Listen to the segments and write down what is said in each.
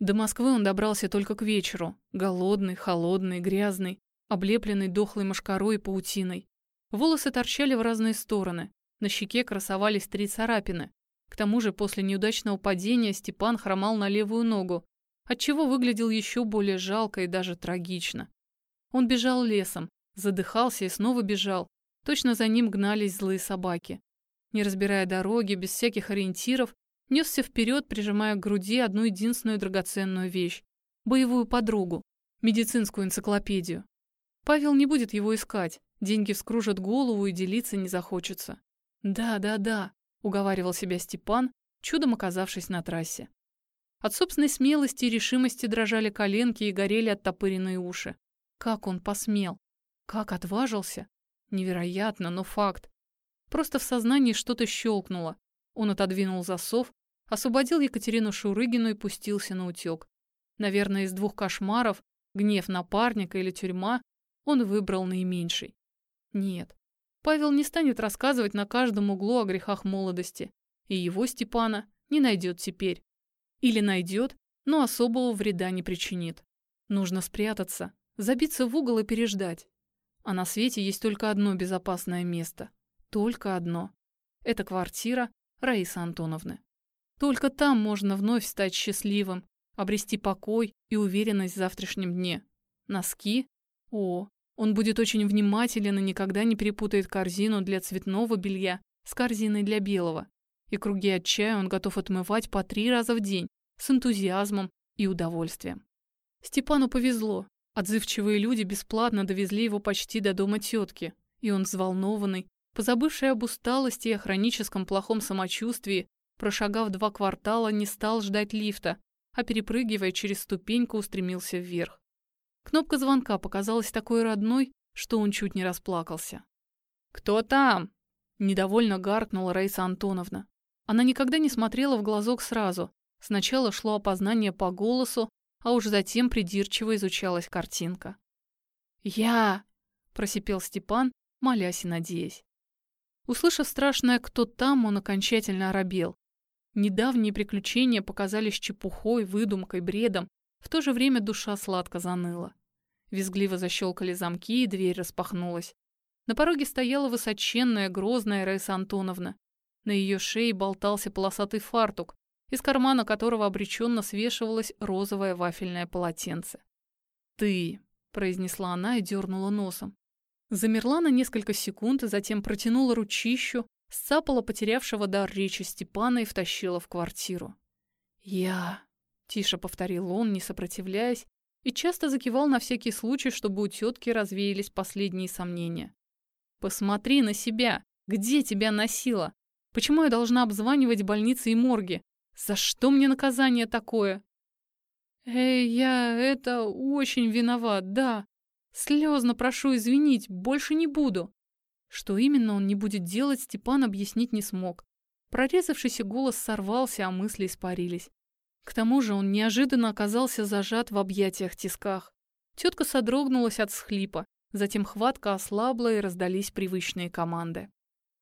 До Москвы он добрался только к вечеру. Голодный, холодный, грязный, облепленный дохлой мошкарой и паутиной. Волосы торчали в разные стороны. На щеке красовались три царапины. К тому же после неудачного падения Степан хромал на левую ногу, отчего выглядел еще более жалко и даже трагично. Он бежал лесом, задыхался и снова бежал. Точно за ним гнались злые собаки. Не разбирая дороги, без всяких ориентиров, несся вперед, прижимая к груди одну единственную драгоценную вещь – боевую подругу, медицинскую энциклопедию. Павел не будет его искать, деньги вскружат голову и делиться не захочется. «Да, да, да», – уговаривал себя Степан, чудом оказавшись на трассе. От собственной смелости и решимости дрожали коленки и горели оттопыренные уши. Как он посмел? Как отважился? Невероятно, но факт. Просто в сознании что-то щелкнуло. Он отодвинул засов, освободил Екатерину Шурыгину и пустился на утек. Наверное, из двух кошмаров, гнев напарника или тюрьма, он выбрал наименьший. Нет, Павел не станет рассказывать на каждом углу о грехах молодости, и его, Степана, не найдет теперь. Или найдет, но особого вреда не причинит. Нужно спрятаться, забиться в угол и переждать. А на свете есть только одно безопасное место. Только одно. Это квартира Раисы Антоновны. Только там можно вновь стать счастливым, обрести покой и уверенность в завтрашнем дне. Носки? О, он будет очень внимателен и никогда не перепутает корзину для цветного белья с корзиной для белого. И круги от чая он готов отмывать по три раза в день с энтузиазмом и удовольствием. Степану повезло. Отзывчивые люди бесплатно довезли его почти до дома тетки, и он взволнованный, позабывший об усталости и о хроническом плохом самочувствии, прошагав два квартала, не стал ждать лифта, а перепрыгивая через ступеньку, устремился вверх. Кнопка звонка показалась такой родной, что он чуть не расплакался. «Кто там?» – недовольно гаркнула Раиса Антоновна. Она никогда не смотрела в глазок сразу. Сначала шло опознание по голосу, а уж затем придирчиво изучалась картинка. «Я!» – просипел Степан, молясь и надеясь. Услышав страшное «кто там», он окончательно оробел. Недавние приключения показались чепухой, выдумкой, бредом, в то же время душа сладко заныла. Визгливо защелкали замки, и дверь распахнулась. На пороге стояла высоченная, грозная Раиса Антоновна. На ее шее болтался полосатый фартук, из кармана которого обреченно свешивалось розовое вафельное полотенце. «Ты», — произнесла она и дернула носом. Замерла на несколько секунд и затем протянула ручищу, сцапала потерявшего дар речи Степана и втащила в квартиру. «Я...» Тише повторил он, не сопротивляясь, и часто закивал на всякий случай, чтобы у тетки развеялись последние сомнения. «Посмотри на себя! Где тебя носило? Почему я должна обзванивать больницы и морги? За что мне наказание такое?» «Эй, я это очень виноват, да. Слезно прошу извинить, больше не буду». Что именно он не будет делать, Степан объяснить не смог. Прорезавшийся голос сорвался, а мысли испарились. К тому же он неожиданно оказался зажат в объятиях тисках. Тетка содрогнулась от схлипа, затем хватка ослабла и раздались привычные команды.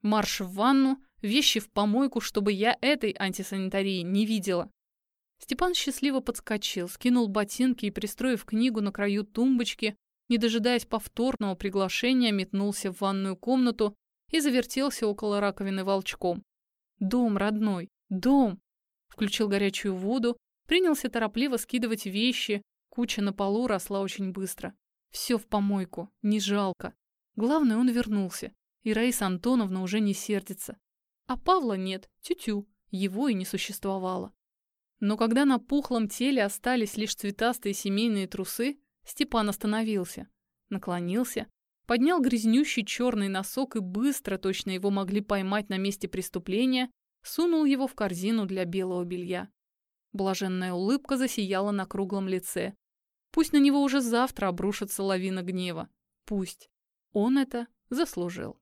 Марш в ванну, вещи в помойку, чтобы я этой антисанитарии не видела. Степан счастливо подскочил, скинул ботинки и, пристроив книгу на краю тумбочки, не дожидаясь повторного приглашения, метнулся в ванную комнату и завертелся около раковины волчком. Дом родной, дом, включил горячую воду, принялся торопливо скидывать вещи, куча на полу росла очень быстро. Все в помойку, не жалко. Главное, он вернулся, и Раиса Антоновна уже не сердится. А Павла нет, тю-тю, его и не существовало. Но когда на пухлом теле остались лишь цветастые семейные трусы, Степан остановился, наклонился, поднял грязнющий черный носок и быстро, точно его могли поймать на месте преступления, сунул его в корзину для белого белья. Блаженная улыбка засияла на круглом лице. Пусть на него уже завтра обрушится лавина гнева. Пусть. Он это заслужил.